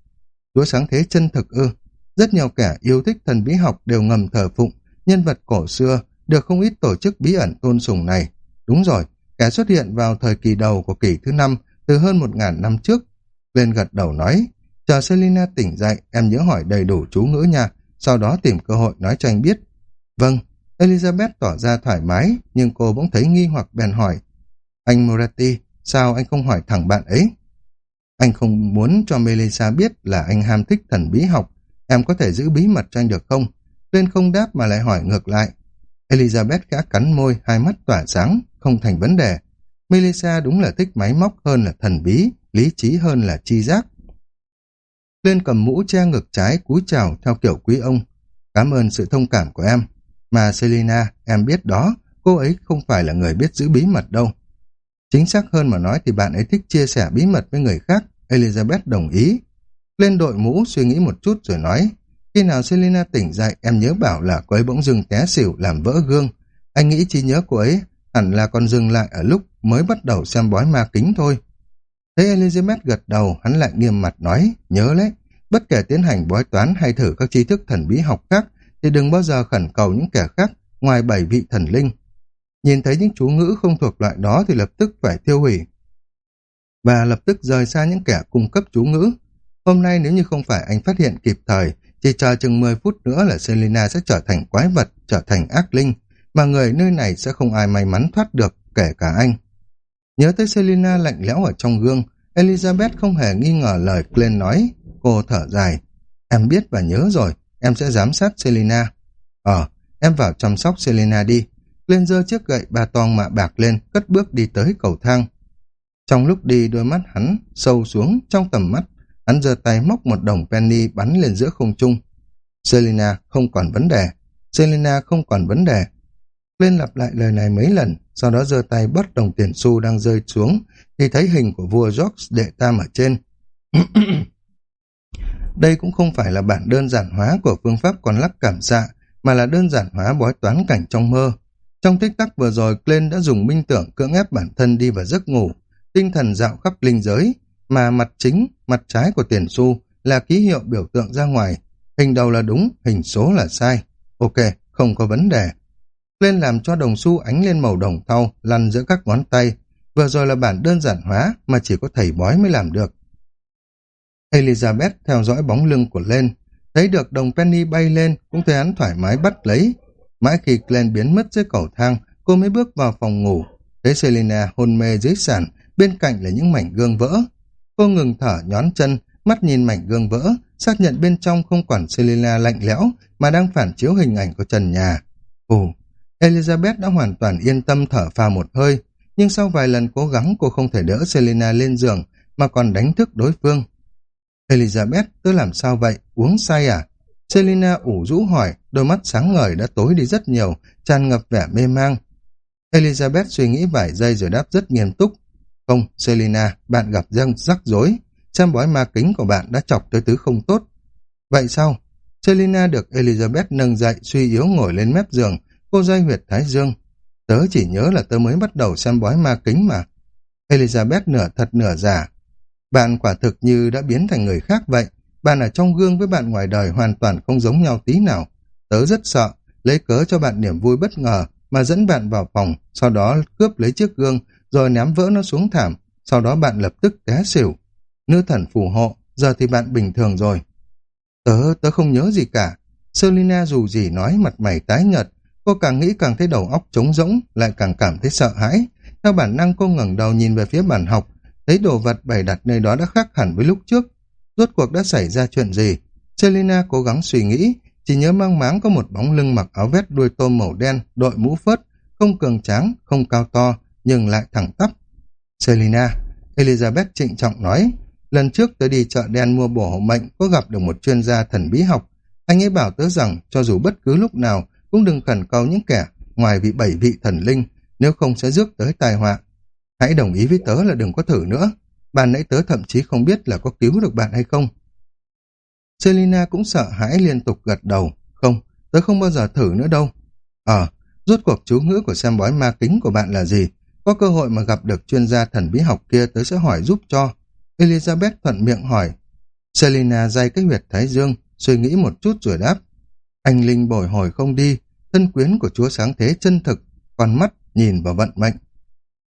Chúa sáng thế chân thực ư? Rất nhiều kẻ yêu thích thần bí học đều ngầm thờ phụng, nhân vật cổ xưa, được không ít tổ chức bí ẩn tôn sùng này. Đúng rồi, kẻ xuất hiện vào thời kỳ đầu của kỷ thứ năm từ hơn một ngàn năm trước. Viên gật đầu nói, chờ Selina tỉnh dậy, em nhớ hỏi đầy đủ chú ngữ nha, sau đó tìm cơ hội nói cho anh biết. Vâng, Elizabeth tỏ ra thoải mái, nhưng cô bỗng thấy nghi hoặc bèn hỏi. Anh Moratti, sao anh không hỏi thẳng bạn ấy? Anh không muốn cho Melissa biết là anh ham thích thần bí học. Em có thể giữ bí mật cho anh được không? Lên không đáp mà lại hỏi ngược lại. Elizabeth gã cắn môi, hai mắt tỏa sáng, không thành vấn đề. Melissa đúng là thích máy móc hơn là thần bí, lý trí hơn là chi giác. Lên cầm mũ che ngực trái, cúi chào theo kiểu quý ông. Cảm ơn sự thông cảm của em. Mà Selina, em biết đó, cô ấy không phải là người biết giữ bí mật đâu. Chính xác hơn mà nói thì bạn ấy thích chia sẻ bí mật với người khác. Elizabeth đồng ý. Lên đội mũ suy nghĩ một chút rồi nói, khi nào Selina tỉnh dậy, em nhớ bảo là cô ấy bỗng dưng té xỉu làm vỡ gương. Anh nghĩ trí nhớ cô ấy hẳn là còn dừng lại ở lúc mới bắt đầu xem bói ma kính thôi. Thấy Elizabeth gật đầu, hắn lại nghiêm mặt nói, nhớ lấy, bất kể tiến hành bói toán hay thử các tri thức thần bí học khác, thì đừng bao giờ khẩn cầu những kẻ khác ngoài bảy vị thần linh. Nhìn thấy những chú ngữ không thuộc loại đó thì lập tức phải tiêu hủy. Và lập tức rời xa những kẻ cung cấp chú ngữ. Hôm nay nếu như không phải anh phát hiện kịp thời, chỉ chờ chừng 10 phút nữa là Selina sẽ trở thành quái vật, trở thành ác linh, mà người nơi này sẽ không ai may mắn thoát được, kể cả anh. Nhớ tới Selina lạnh lẽo ở trong gương, Elizabeth không hề nghi ngờ lời Glenn nói. Cô thở dài. Em biết và nhớ rồi, em sẽ giám sát Selina. Ờ, em vào chăm sóc Selina đi. Glenn giơ chiếc gậy ba toang mạ bạc lên, cất bước đi tới cầu thang. Trong lúc đi đôi mắt hắn sâu xuống trong tầm mắt, hắn giơ tay móc một đồng penny bắn lên giữa không trung. Selina không còn vấn đề. Selina không còn vấn đề. Lên lặp lại lời này mấy lần, sau đó giơ tay bắt đồng tiền xu đang rơi xuống, thì thấy hình của vua George đệ tam ở trên. Đây cũng không phải là bản đơn giản hóa của phương pháp còn lắc cảm xạ, mà là đơn giản hóa bói toán cảnh trong mơ. Trong tích tắc vừa rồi, Glenn đã dùng minh tưởng cưỡng ép bản thân đi vào giấc ngủ, tinh thần dạo khắp linh giới, mà mặt chính, mặt trái của tiền xu là ký hiệu biểu tượng ra ngoài. Hình đầu là đúng, hình số là sai. Ok, không có vấn đề. Lên làm cho đồng xu ánh lên màu đồng thau, lăn giữa các ngón tay. Vừa rồi là bản đơn giản hóa mà chỉ có thầy bói mới làm được. Elizabeth theo dõi bóng lưng của Lên, thấy được đồng penny bay lên, cũng thấy hắn thoải mái bắt lấy. Mãi khi Glenn biến mất dưới cầu thang, cô mới bước vào phòng ngủ, thấy Selina hôn mê dưới sàn, bên cạnh là những mảnh gương vỡ. Cô ngừng thở nhón chân, mắt nhìn mảnh gương vỡ, xác nhận bên trong không quản Selina lạnh lẽo mà đang phản chiếu hình ảnh của trần nhà. Ồ, Elizabeth đã hoàn toàn yên tâm thở phào một hơi, nhưng sau vài lần cố gắng cô không thể đỡ Selina lên giường mà còn đánh thức đối phương. Elizabeth, tôi làm sao vậy? Uống say à? Selina ủ rũ hỏi, đôi mắt sáng ngời đã tối đi rất nhiều, tràn ngập vẻ mê mang. Elizabeth suy nghĩ vài giây rồi đáp rất nghiêm túc. Không, Selina, bạn gặp răng rắc rối. Xem bói ma kính của bạn đã chọc tới tứ không tốt. Vậy sao? Selina được Elizabeth nâng dậy, suy yếu ngồi lên mép giường, cô dây huyệt thái dương. Tớ chỉ nhớ là tớ mới bắt đầu xem bói ma kính mà. Elizabeth nửa thật nửa giả. Bạn quả thực như đã biến thành người khác vậy. Bạn ở trong gương với bạn ngoài đời hoàn toàn không giống nhau tí nào. Tớ rất sợ, lấy cớ cho bạn niềm vui bất ngờ mà dẫn bạn vào phòng, sau đó cướp lấy chiếc gương, rồi ném vỡ nó xuống thảm, sau đó bạn lập tức té xỉu. Nữ thần phù hộ, giờ thì bạn bình thường rồi. Tớ, tớ không nhớ gì cả. Selina dù gì nói mặt mày tái nhợt, cô càng nghĩ càng thấy đầu óc trống rỗng, lại càng cảm thấy sợ hãi. Theo bản năng cô ngẩng đầu nhìn về phía bàn học, thấy đồ vật bày đặt nơi đó đã khác hẳn với lúc trước. Rốt cuộc đã xảy ra chuyện gì? Selina cố gắng suy nghĩ, chỉ nhớ mang máng có một bóng lưng mặc áo vest đuôi tôm màu đen, đội mũ phớt, không cường tráng, không cao to, nhưng lại thẳng tắp. Selina, Elizabeth trịnh trọng nói, lần trước tớ đi chợ đen mua bổ hộ mệnh có gặp được một chuyên gia thần bí học. Anh ấy bảo tớ rằng cho dù bất cứ lúc nào cũng đừng khẩn cầu những kẻ ngoài vị bảy vị thần linh, nếu không sẽ rước tới tai họa. Hãy đồng ý với tớ là đừng có thử nữa. Bạn nãy tớ thậm chí không biết là có cứu được bạn hay không. Selina cũng sợ hãi liên tục gật đầu. Không, tớ không bao giờ thử nữa đâu. Ờ, rốt cuộc chú ngữ của xem bói ma kính của bạn là gì? Có cơ hội mà gặp được chuyên gia thần bí học kia tớ sẽ hỏi giúp cho. Elizabeth thuận miệng hỏi. Selina dây cái huyệt thái dương, suy nghĩ một chút rồi đáp. Anh Linh bồi hồi không đi, thân quyến của chúa sáng thế chân thực, con mắt nhìn vào vận mệnh.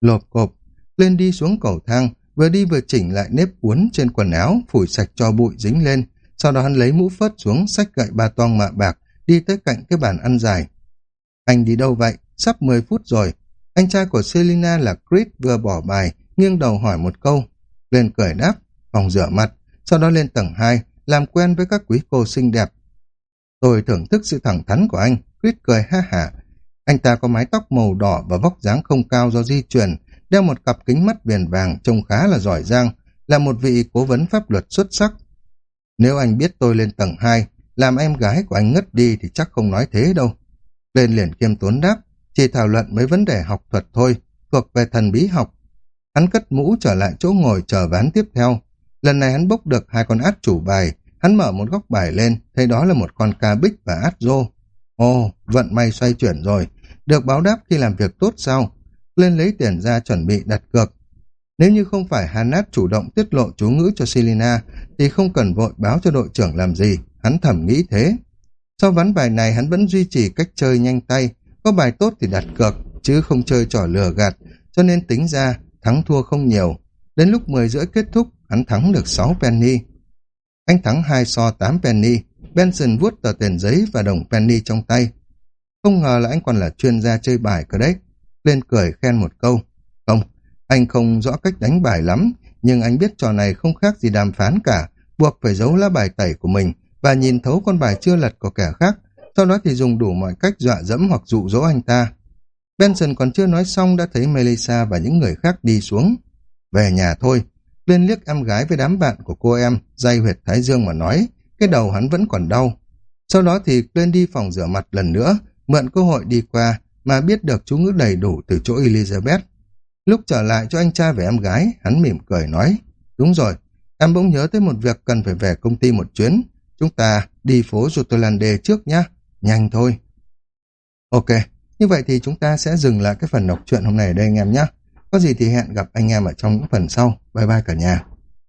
Lộp cộp, lên đi xuống cầu thang, vừa đi vừa chỉnh lại nếp uốn trên quần áo, phủi sạch cho bụi dính lên, sau đó hắn lấy mũ phớt xuống, sách gậy ba toang mạ bạc, đi tới cạnh cái bàn ăn dài. Anh đi đâu vậy? Sắp 10 phút rồi. Anh trai của Selina là Chris vừa bỏ bài, nghiêng đầu hỏi một câu. Lên cười đáp, phòng rửa mặt, sau đó lên tầng 2, làm quen với các quý cô xinh đẹp. Tôi thưởng thức sự thẳng thắn của anh, Tuyết cười ha hả. Anh ta có mái tóc màu đỏ và vóc dáng không cao do di chuyển, đeo một cặp kính mắt viền vàng trông khá là giỏi giang, là một vị cố vấn pháp luật xuất sắc. Nếu anh biết tôi lên tầng 2, làm em gái của anh ngất đi thì chắc không nói thế đâu. Lên liền kiêm tốn đáp, chỉ thảo luận mấy vấn đề học thuật thôi, thuộc về thần bí học. Hắn cất mũ trở lại chỗ ngồi chờ ván tiếp theo. Lần này hắn bốc được hai con át chủ bài, hắn mở một góc bài lên, thấy đó là một con ca bích và át rô. Ồ, vận may xoay chuyển rồi, được báo đáp khi làm việc tốt sao? Lên lấy tiền ra chuẩn bị đặt cược. Nếu như không phải Hanat chủ động tiết lộ chú ngữ cho Selina, thì không cần vội báo cho đội trưởng làm gì, hắn thầm nghĩ thế. Sau ván bài này hắn vẫn duy trì cách chơi nhanh tay, có bài tốt thì đặt cược, chứ không chơi trò lừa gạt, cho nên tính ra thắng thua không nhiều. Đến lúc 10 rưỡi kết thúc, hắn thắng được 6 penny. Anh thắng 2 so 8 penny, Benson vuốt tờ tiền giấy và đồng penny trong tay. Không ngờ là anh còn là chuyên gia chơi bài cơ đấy. Lên cười khen một câu. Không, anh không rõ cách đánh bài lắm, nhưng anh biết trò này không khác gì đàm phán cả, buộc phải giấu lá bài tẩy của mình và nhìn thấu con bài chưa lật của kẻ khác, sau đó thì dùng đủ mọi cách dọa dẫm hoặc dụ dỗ anh ta. Benson còn chưa nói xong đã thấy Melissa và những người khác đi xuống. Về nhà thôi, lên liếc em gái với đám bạn của cô em, dây huyệt thái dương mà nói, cái đầu hắn vẫn còn đau. Sau đó thì lên đi phòng rửa mặt lần nữa, mượn cơ hội đi qua, mà biết được chú ngữ đầy đủ từ chỗ Elizabeth. Lúc trở lại cho anh trai về em gái, hắn mỉm cười nói, đúng rồi, em bỗng nhớ tới một việc cần phải về công ty một chuyến, chúng ta đi phố Jutolande trước nhé, nhanh thôi. Ok, như vậy thì chúng ta sẽ dừng lại cái phần đọc truyện hôm nay ở đây anh em nhé. Có gì thì hẹn gặp anh em ở trong những phần sau. Bye bye cả nhà.